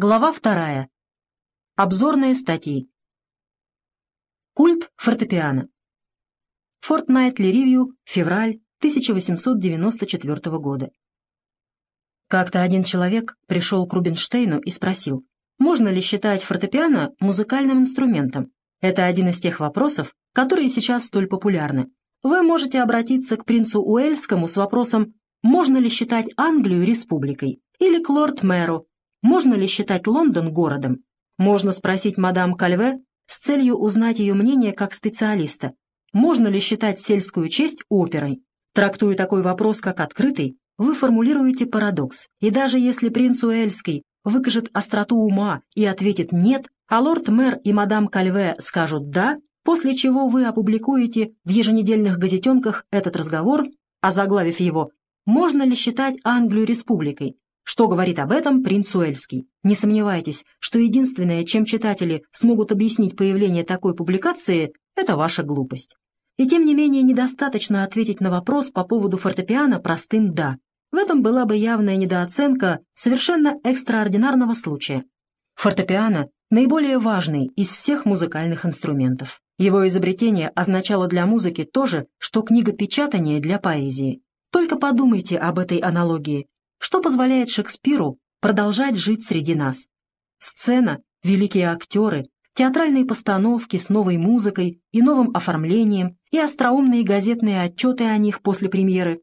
Глава вторая. Обзорные статьи. Культ фортепиано. Fortnightly Review, февраль 1894 года. Как-то один человек пришел к Рубинштейну и спросил, можно ли считать фортепиано музыкальным инструментом. Это один из тех вопросов, которые сейчас столь популярны. Вы можете обратиться к принцу Уэльскому с вопросом, можно ли считать Англию республикой, или к лорд-мэру, можно ли считать Лондон городом. Можно спросить мадам Кальве с целью узнать ее мнение как специалиста, можно ли считать сельскую честь оперой. Трактуя такой вопрос как открытый, вы формулируете парадокс, и даже если принц Уэльский выкажет остроту ума и ответит «нет», а лорд-мэр и мадам Кальве скажут «да», после чего вы опубликуете в еженедельных газетенках этот разговор, озаглавив его «Можно ли считать Англию республикой?» Что говорит об этом принц Уэльский? Не сомневайтесь, что единственное, чем читатели смогут объяснить появление такой публикации, это ваша глупость. И тем не менее недостаточно ответить на вопрос по поводу фортепиано простым «да». В этом была бы явная недооценка совершенно экстраординарного случая. Фортепиано – наиболее важный из всех музыкальных инструментов. Его изобретение означало для музыки то же, что книгопечатание для поэзии. Только подумайте об этой аналогии. Что позволяет Шекспиру продолжать жить среди нас? Сцена, великие актеры, театральные постановки с новой музыкой и новым оформлением и остроумные газетные отчеты о них после премьеры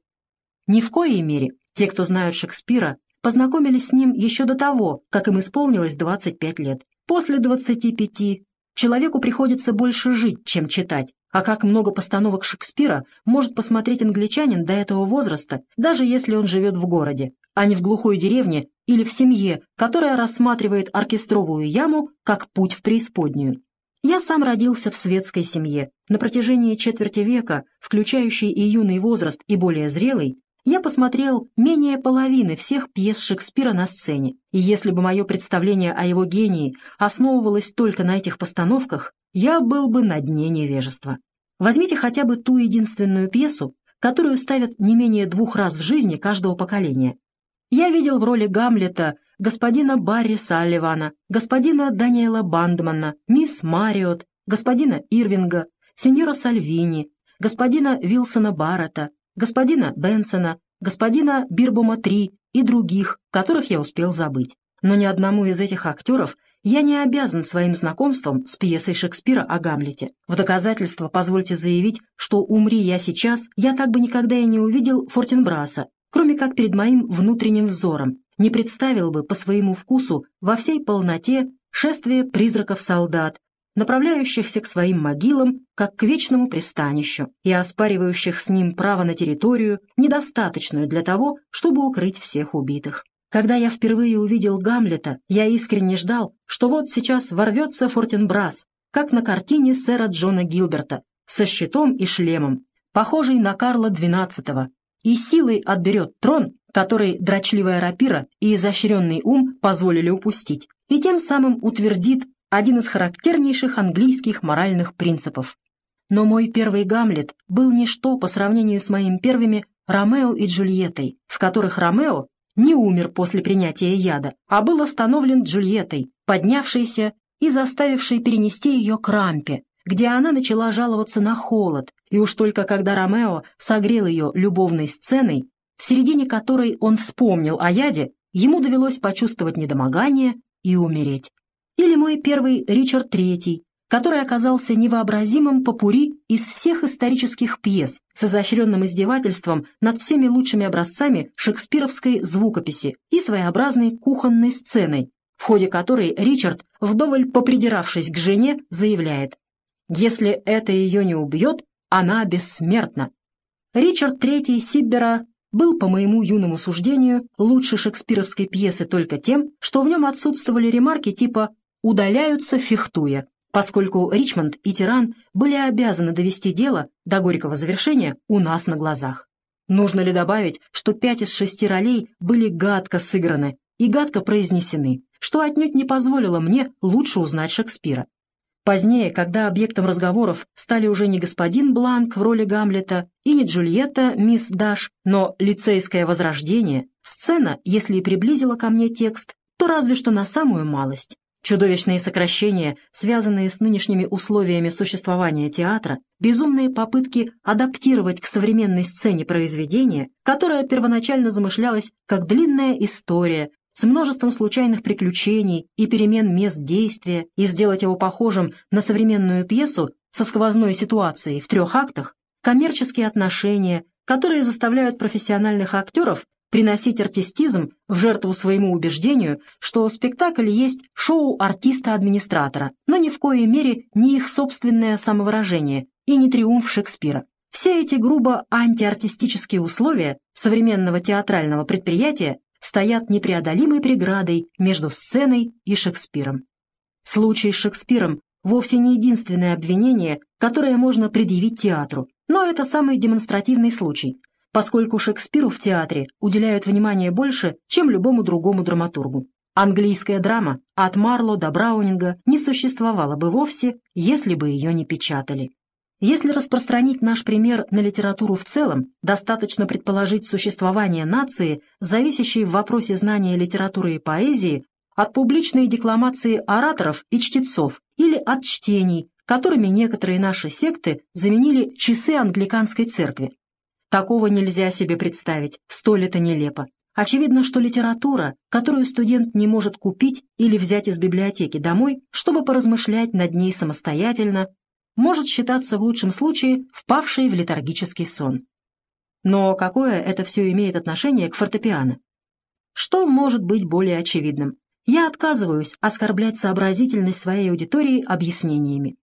ни в коей мере те, кто знают Шекспира, познакомились с ним еще до того, как им исполнилось 25 лет. После 25 человеку приходится больше жить, чем читать, а как много постановок Шекспира может посмотреть англичанин до этого возраста, даже если он живет в городе, а не в глухой деревне или в семье, которая рассматривает оркестровую яму как путь в преисподнюю. Я сам родился в светской семье. На протяжении четверти века, включающей и юный возраст, и более зрелый, я посмотрел менее половины всех пьес Шекспира на сцене, и если бы мое представление о его гении основывалось только на этих постановках, я был бы на дне невежества. Возьмите хотя бы ту единственную пьесу, которую ставят не менее двух раз в жизни каждого поколения. Я видел в роли Гамлета господина Барри Салливана, господина Даниэла Бандмана, мисс Мариот, господина Ирвинга, сеньора Сальвини, господина Вилсона Баррета, господина Бенсона, господина Бирбома-3 и других, которых я успел забыть. Но ни одному из этих актеров я не обязан своим знакомством с пьесой Шекспира о Гамлете. В доказательство позвольте заявить, что умри я сейчас, я так бы никогда и не увидел Фортенбраса, кроме как перед моим внутренним взором, не представил бы по своему вкусу во всей полноте шествие призраков-солдат, направляющихся к своим могилам, как к вечному пристанищу, и оспаривающих с ним право на территорию, недостаточную для того, чтобы укрыть всех убитых. Когда я впервые увидел Гамлета, я искренне ждал, что вот сейчас ворвется Фортенбрас, как на картине сэра Джона Гилберта, со щитом и шлемом, похожий на Карла XII, и силой отберет трон, который дрочливая рапира и изощренный ум позволили упустить, и тем самым утвердит один из характернейших английских моральных принципов. Но мой первый Гамлет был ничто по сравнению с моими первыми Ромео и Джульеттой, в которых Ромео не умер после принятия яда, а был остановлен Джульеттой, поднявшейся и заставившей перенести ее к рампе, где она начала жаловаться на холод, и уж только когда Ромео согрел ее любовной сценой, в середине которой он вспомнил о яде, ему довелось почувствовать недомогание и умереть. Или мой первый Ричард III, который оказался невообразимым попури из всех исторических пьес с изощренным издевательством над всеми лучшими образцами шекспировской звукописи и своеобразной кухонной сценой, в ходе которой Ричард, вдоволь попридиравшись к жене, заявляет «Если это ее не убьет, она бессмертна». Ричард III Сиббера был, по моему юному суждению, лучше шекспировской пьесы только тем, что в нем отсутствовали ремарки типа удаляются, фехтуя, поскольку Ричмонд и Тиран были обязаны довести дело до горького завершения у нас на глазах. Нужно ли добавить, что пять из шести ролей были гадко сыграны и гадко произнесены, что отнюдь не позволило мне лучше узнать Шекспира. Позднее, когда объектом разговоров стали уже не господин Бланк в роли Гамлета и не Джульетта, мисс Даш, но лицейское возрождение, сцена, если и приблизила ко мне текст, то разве что на самую малость. Чудовищные сокращения, связанные с нынешними условиями существования театра, безумные попытки адаптировать к современной сцене произведение, которое первоначально замышлялось как длинная история с множеством случайных приключений и перемен мест действия и сделать его похожим на современную пьесу со сквозной ситуацией в трех актах, коммерческие отношения, которые заставляют профессиональных актеров приносить артистизм в жертву своему убеждению, что спектакль есть шоу артиста-администратора, но ни в коей мере не их собственное самовыражение и не триумф Шекспира. Все эти грубо антиартистические условия современного театрального предприятия стоят непреодолимой преградой между сценой и Шекспиром. Случай с Шекспиром вовсе не единственное обвинение, которое можно предъявить театру, но это самый демонстративный случай, поскольку Шекспиру в театре уделяют внимание больше, чем любому другому драматургу. Английская драма от Марло до Браунинга не существовала бы вовсе, если бы ее не печатали. Если распространить наш пример на литературу в целом, достаточно предположить существование нации, зависящей в вопросе знания литературы и поэзии от публичной декламации ораторов и чтецов или от чтений, которыми некоторые наши секты заменили часы англиканской церкви. Такого нельзя себе представить, столь это нелепо. Очевидно, что литература, которую студент не может купить или взять из библиотеки домой, чтобы поразмышлять над ней самостоятельно, может считаться в лучшем случае впавшей в летаргический сон. Но какое это все имеет отношение к фортепиано? Что может быть более очевидным? Я отказываюсь оскорблять сообразительность своей аудитории объяснениями.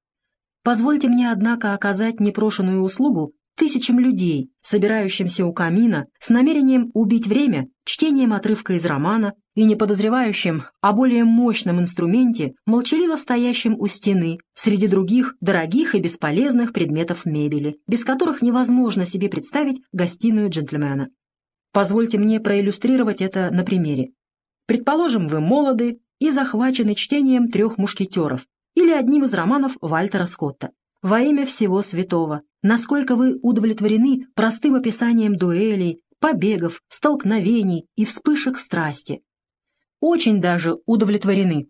Позвольте мне, однако, оказать непрошенную услугу тысячам людей, собирающимся у камина с намерением убить время чтением отрывка из романа и не подозревающим о более мощном инструменте, молчаливо стоящем у стены, среди других дорогих и бесполезных предметов мебели, без которых невозможно себе представить гостиную джентльмена. Позвольте мне проиллюстрировать это на примере. Предположим, вы молоды и захвачены чтением «Трех мушкетеров» или одним из романов Вальтера Скотта. Во имя всего святого, насколько вы удовлетворены простым описанием дуэлей, побегов, столкновений и вспышек страсти. Очень даже удовлетворены.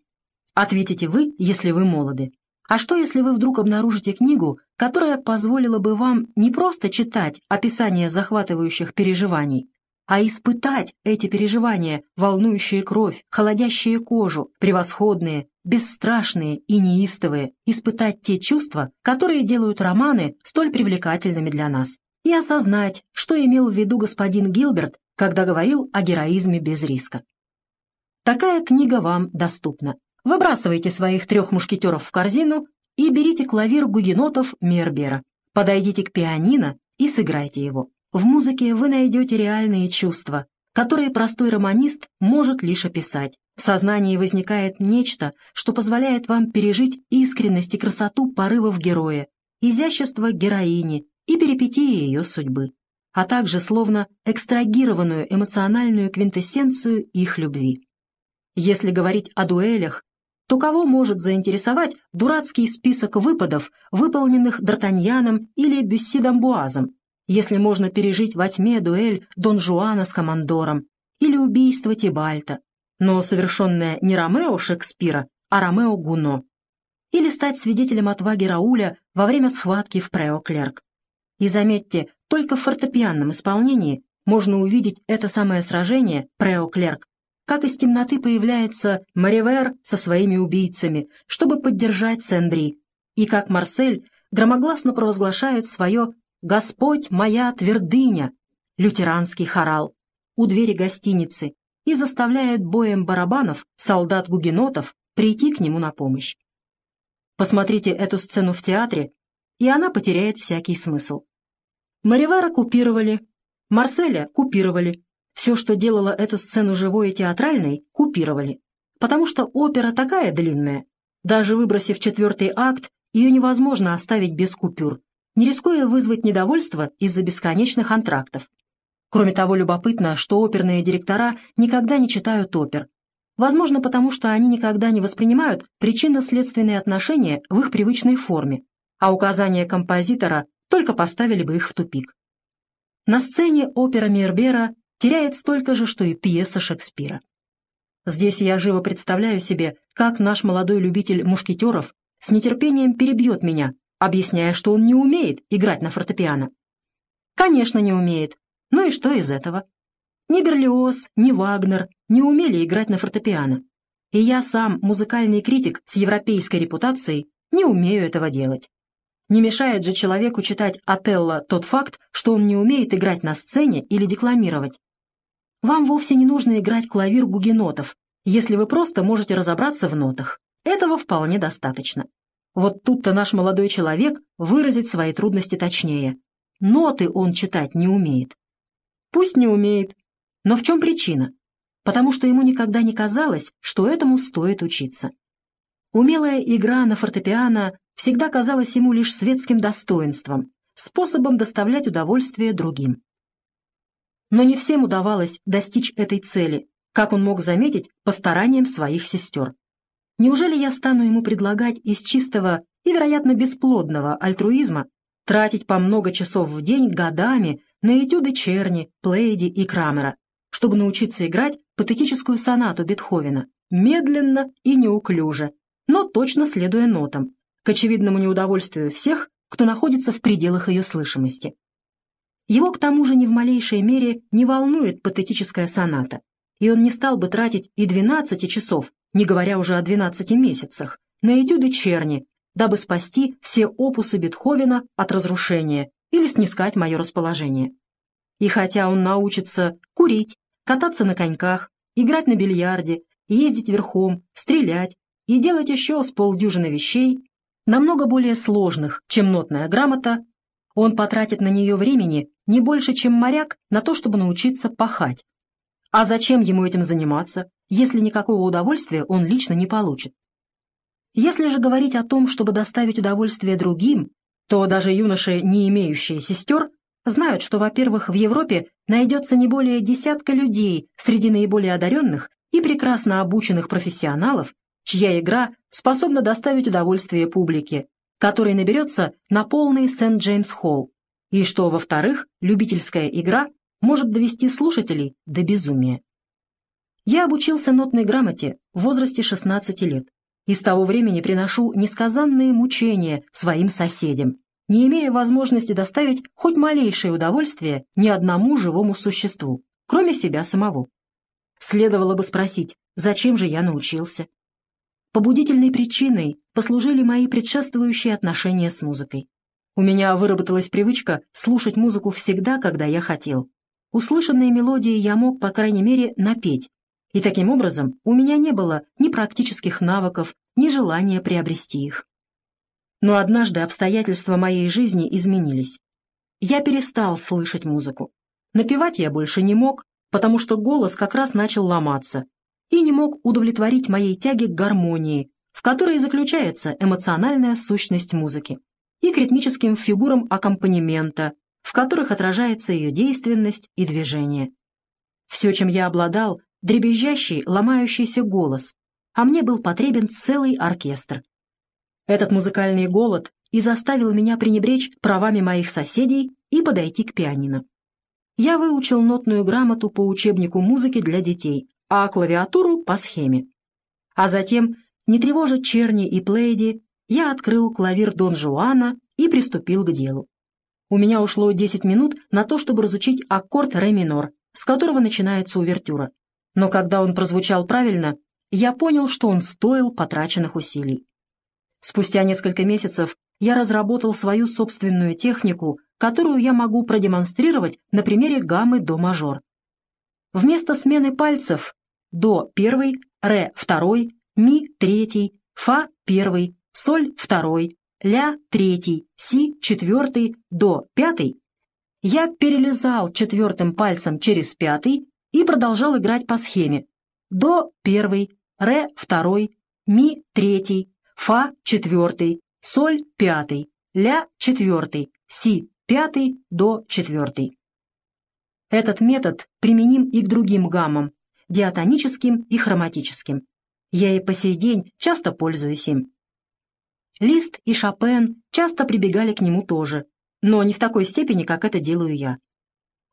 Ответите вы, если вы молоды. А что, если вы вдруг обнаружите книгу, которая позволила бы вам не просто читать описание захватывающих переживаний, а испытать эти переживания, волнующие кровь, холодящие кожу, превосходные, бесстрашные и неистовые, испытать те чувства, которые делают романы столь привлекательными для нас, и осознать, что имел в виду господин Гилберт, когда говорил о героизме без риска. Такая книга вам доступна. Выбрасывайте своих трех мушкетеров в корзину и берите клавир гугенотов Мербера. Подойдите к пианино и сыграйте его. В музыке вы найдете реальные чувства, которые простой романист может лишь описать. В сознании возникает нечто, что позволяет вам пережить искренность и красоту порывов героя, изящество героини и перипетии ее судьбы, а также словно экстрагированную эмоциональную квинтэссенцию их любви. Если говорить о дуэлях, то кого может заинтересовать дурацкий список выпадов, выполненных Д'Артаньяном или Бюсси Дамбуазом, если можно пережить во тьме дуэль Дон Жуана с командором или убийство Тибальта, но совершенное не Ромео Шекспира, а Ромео Гуно, или стать свидетелем отваги Рауля во время схватки в Прео-Клерк. И заметьте, только в фортепианном исполнении можно увидеть это самое сражение Прео-Клерк, как из темноты появляется Маривер со своими убийцами, чтобы поддержать Сен-Бри, и как Марсель громогласно провозглашает свое «Господь моя твердыня!» лютеранский хорал у двери гостиницы и заставляет боем барабанов солдат-гугенотов прийти к нему на помощь. Посмотрите эту сцену в театре, и она потеряет всякий смысл. Маривара купировали, Марселя купировали, все, что делало эту сцену живой и театральной, купировали, потому что опера такая длинная, даже выбросив четвертый акт, ее невозможно оставить без купюр, не рискуя вызвать недовольство из-за бесконечных антрактов. Кроме того, любопытно, что оперные директора никогда не читают опер. Возможно, потому что они никогда не воспринимают причинно-следственные отношения в их привычной форме, а указания композитора только поставили бы их в тупик. На сцене опера Мейербера теряет столько же, что и пьеса Шекспира. Здесь я живо представляю себе, как наш молодой любитель мушкетеров с нетерпением перебьет меня, объясняя, что он не умеет играть на фортепиано. Конечно, не умеет. Ну и что из этого? Ни Берлиоз, ни Вагнер не умели играть на фортепиано. И я сам, музыкальный критик с европейской репутацией, не умею этого делать. Не мешает же человеку читать Отелло тот факт, что он не умеет играть на сцене или декламировать. Вам вовсе не нужно играть клавир гугенотов, если вы просто можете разобраться в нотах. Этого вполне достаточно. Вот тут-то наш молодой человек выразит свои трудности точнее. Ноты он читать не умеет. Пусть не умеет, но в чем причина? Потому что ему никогда не казалось, что этому стоит учиться. Умелая игра на фортепиано всегда казалась ему лишь светским достоинством, способом доставлять удовольствие другим. Но не всем удавалось достичь этой цели, как он мог заметить по стараниям своих сестер. Неужели я стану ему предлагать из чистого и, вероятно, бесплодного альтруизма тратить по много часов в день годами на этюды Черни, Плейди и Крамера, чтобы научиться играть патетическую сонату Бетховена, медленно и неуклюже, но точно следуя нотам, к очевидному неудовольствию всех, кто находится в пределах ее слышимости. Его к тому же ни в малейшей мере не волнует патетическая соната, и он не стал бы тратить и 12 часов, не говоря уже о 12 месяцах, на этюды Черни, дабы спасти все опусы Бетховена от разрушения или снискать мое расположение. И хотя он научится курить, кататься на коньках, играть на бильярде, ездить верхом, стрелять и делать еще с полдюжины вещей, намного более сложных, чем нотная грамота, он потратит на нее времени не больше, чем моряк на то, чтобы научиться пахать. А зачем ему этим заниматься, если никакого удовольствия он лично не получит? Если же говорить о том, чтобы доставить удовольствие другим, то даже юноши, не имеющие сестер, знают, что, во-первых, в Европе найдется не более десятка людей среди наиболее одаренных и прекрасно обученных профессионалов, чья игра способна доставить удовольствие публике, которой наберется на полный Сент-Джеймс-Холл, и что, во-вторых, любительская игра может довести слушателей до безумия. Я обучился нотной грамоте в возрасте 16 лет и с того времени приношу несказанные мучения своим соседям, не имея возможности доставить хоть малейшее удовольствие ни одному живому существу, кроме себя самого. Следовало бы спросить, зачем же я научился? Побудительной причиной послужили мои предшествующие отношения с музыкой. У меня выработалась привычка слушать музыку всегда, когда я хотел. Услышанные мелодии я мог, по крайней мере, напеть, и таким образом у меня не было ни практических навыков, ни желания приобрести их. Но однажды обстоятельства моей жизни изменились. Я перестал слышать музыку. Напевать я больше не мог, потому что голос как раз начал ломаться, и не мог удовлетворить моей тяге к гармонии, в которой заключается эмоциональная сущность музыки, и к ритмическим фигурам аккомпанемента, в которых отражается ее действенность и движение. Все, чем я обладал, дребезжащий, ломающийся голос, а мне был потребен целый оркестр. Этот музыкальный голод и заставил меня пренебречь правами моих соседей и подойти к пианино. Я выучил нотную грамоту по учебнику музыки для детей, а клавиатуру по схеме. А затем, не тревожа черни и плейди, я открыл клавир Дон Жуана и приступил к делу. У меня ушло 10 минут на то, чтобы разучить аккорд ре минор, с которого начинается увертюра. Но когда он прозвучал правильно, я понял, что он стоил потраченных усилий. Спустя несколько месяцев я разработал свою собственную технику, которую я могу продемонстрировать на примере гаммы до мажор. Вместо смены пальцев до первый, ре второй, ми третий, фа первый, соль второй, ля третий, си четвертый, до пятый, я перелезал четвертым пальцем через пятый и продолжал играть по схеме до первый, ре второй, ми третий, фа четвертый, соль пятый, ля четвертый, си пятый до четвертый. Этот метод применим и к другим гаммам, диатоническим и хроматическим. Я и по сей день часто пользуюсь им. Лист и Шопен часто прибегали к нему тоже, но не в такой степени, как это делаю я.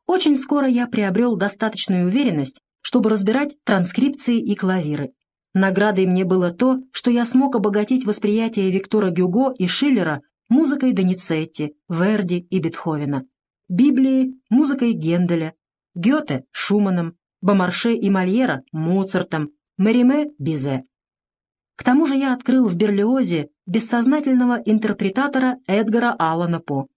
Очень скоро я приобрел достаточную уверенность, чтобы разбирать транскрипции и клавиры. Наградой мне было то, что я смог обогатить восприятие Виктора Гюго и Шиллера музыкой Доницетти, Верди и Бетховена, Библии — музыкой Генделя, Гёте — Шуманом, Бомарше и Мольера — Моцартом, Мериме — Бизе. К тому же я открыл в Берлиозе бессознательного интерпретатора Эдгара Аллана По.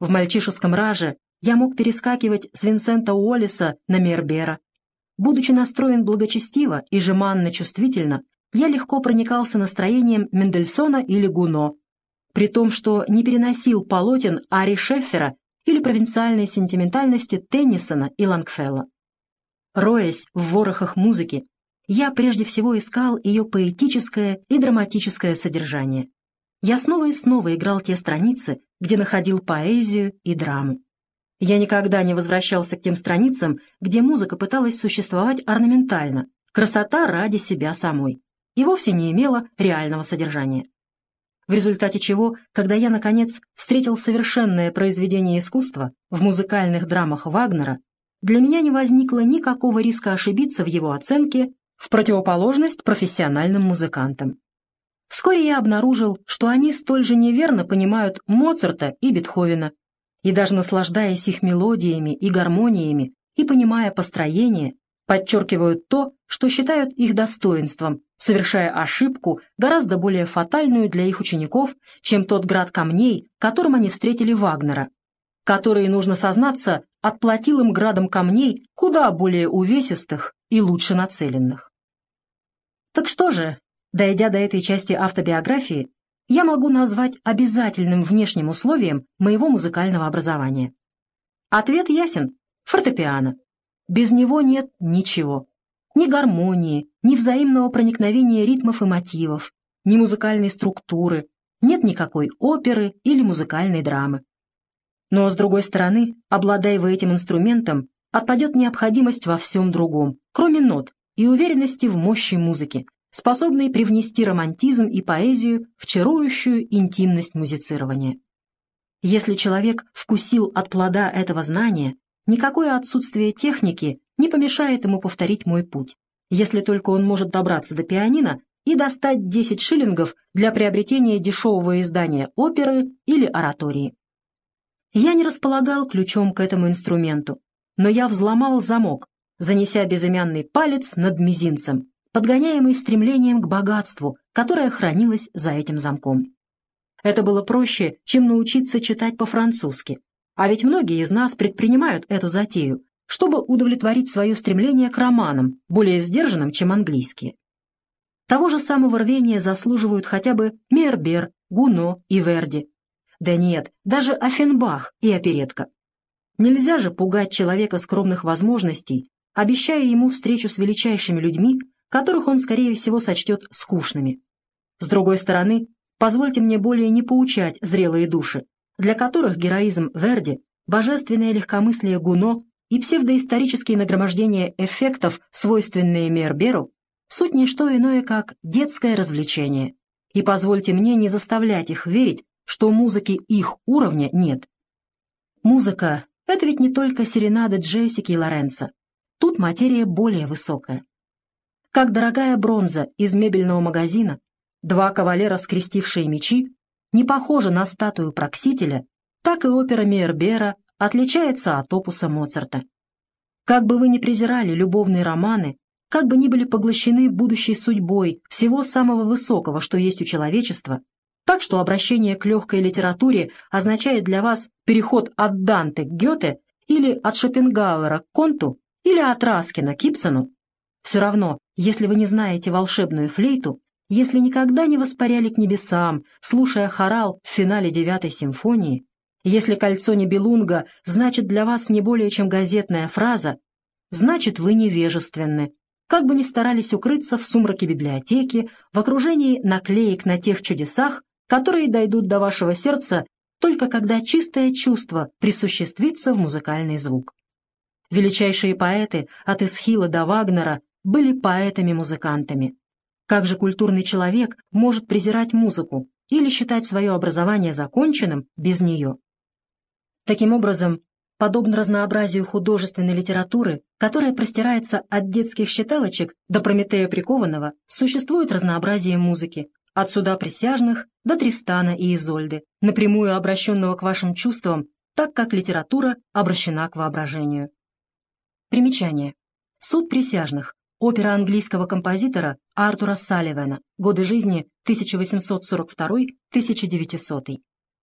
В мальчишеском раже я мог перескакивать с Винсента Уоллиса на Мербера, Будучи настроен благочестиво и жеманно-чувствительно, я легко проникался настроением Мендельсона или Гуно, при том, что не переносил полотен Ари Шеффера или провинциальной сентиментальности Теннисона и Лангфелла. Роясь в ворохах музыки, я прежде всего искал ее поэтическое и драматическое содержание. Я снова и снова играл те страницы, где находил поэзию и драму. Я никогда не возвращался к тем страницам, где музыка пыталась существовать орнаментально, красота ради себя самой, и вовсе не имела реального содержания. В результате чего, когда я, наконец, встретил совершенное произведение искусства в музыкальных драмах Вагнера, для меня не возникло никакого риска ошибиться в его оценке в противоположность профессиональным музыкантам. Вскоре я обнаружил, что они столь же неверно понимают Моцарта и Бетховена, и даже наслаждаясь их мелодиями и гармониями и понимая построение, подчеркивают то, что считают их достоинством, совершая ошибку, гораздо более фатальную для их учеников, чем тот град камней, которым они встретили Вагнера, который, нужно сознаться, отплатил им градом камней куда более увесистых и лучше нацеленных. Так что же, дойдя до этой части автобиографии, я могу назвать обязательным внешним условием моего музыкального образования? Ответ ясен – фортепиано. Без него нет ничего. Ни гармонии, ни взаимного проникновения ритмов и мотивов, ни музыкальной структуры, нет никакой оперы или музыкальной драмы. Но, с другой стороны, обладая вы этим инструментом, отпадет необходимость во всем другом, кроме нот и уверенности в мощи музыки, способный привнести романтизм и поэзию в чарующую интимность музицирования. Если человек вкусил от плода этого знания, никакое отсутствие техники не помешает ему повторить мой путь, если только он может добраться до пианино и достать 10 шиллингов для приобретения дешевого издания оперы или оратории. Я не располагал ключом к этому инструменту, но я взломал замок, занеся безымянный палец над мизинцем, подгоняемый стремлением к богатству, которое хранилось за этим замком. Это было проще, чем научиться читать по-французски, а ведь многие из нас предпринимают эту затею, чтобы удовлетворить свое стремление к романам, более сдержанным, чем английские. Того же самого рвения заслуживают хотя бы Мербер, Гуно и Верди. Да нет, даже Офенбах и оперетка. Нельзя же пугать человека скромных возможностей, обещая ему встречу с величайшими людьми, которых он, скорее всего, сочтет скучными. С другой стороны, позвольте мне более не поучать зрелые души, для которых героизм Верди, божественное легкомыслие Гуно и псевдоисторические нагромождения эффектов, свойственные Мерберу, суть не что иное, как детское развлечение. И позвольте мне не заставлять их верить, что музыки их уровня нет. Музыка — это ведь не только серенады Джессики и Лоренцо. Тут материя более высокая. Как дорогая бронза из мебельного магазина, два кавалера, скрестившие мечи, не похожи на статую Проксителя, так и опера Мейербера отличается от опуса Моцарта. Как бы вы ни презирали любовные романы, как бы ни были поглощены будущей судьбой всего самого высокого, что есть у человечества, так что обращение к легкой литературе означает для вас переход от Данте к Гёте или от Шопенгауэра к Конту или от Раскина к Ипсону, все равно, если вы не знаете волшебную флейту, если никогда не воспаряли к небесам, слушая хорал в финале девятой симфонии, если кольцо Небелунга значит для вас не более чем газетная фраза, значит вы невежественны, как бы ни старались укрыться в сумраке библиотеки, в окружении наклеек на тех чудесах, которые дойдут до вашего сердца только когда чистое чувство присуществится в музыкальный звук. Величайшие поэты от Исхила до Вагнера были поэтами-музыкантами. Как же культурный человек может презирать музыку или считать свое образование законченным без нее? Таким образом, Подобно разнообразию художественной литературы, которая простирается от детских считалочек до Прометея Прикованного, существует разнообразие музыки, от суда присяжных до Тристана и Изольды, напрямую обращенного к вашим чувствам, так как литература обращена к воображению. Примечание. Суд присяжных. Опера английского композитора Артура Салливана. Годы жизни 1842-1900.